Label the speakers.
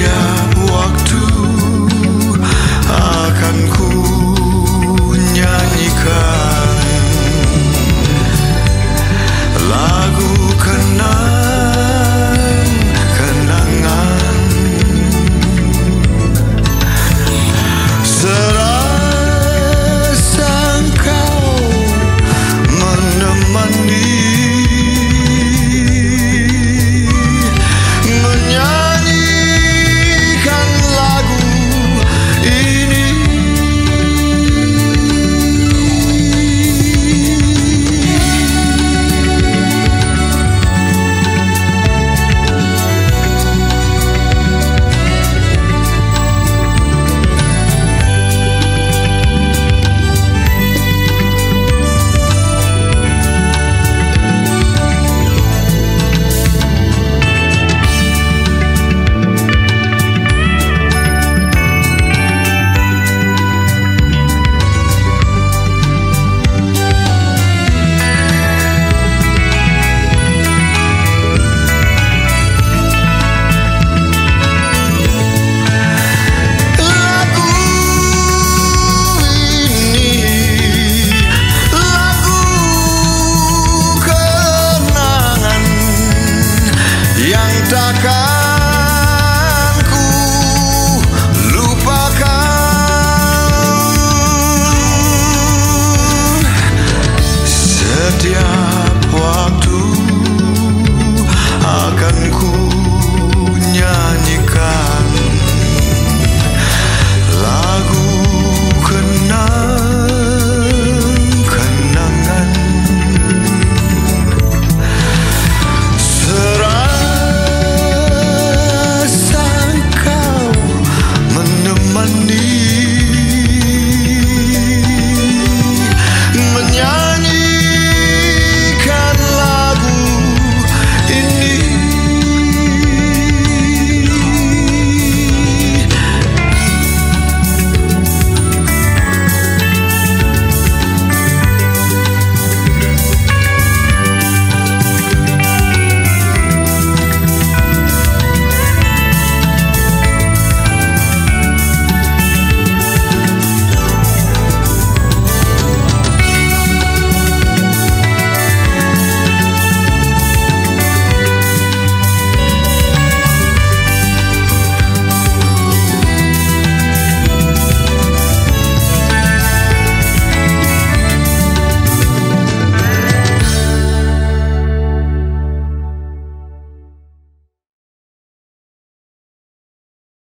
Speaker 1: setiap waktu akan ku nyanyikan.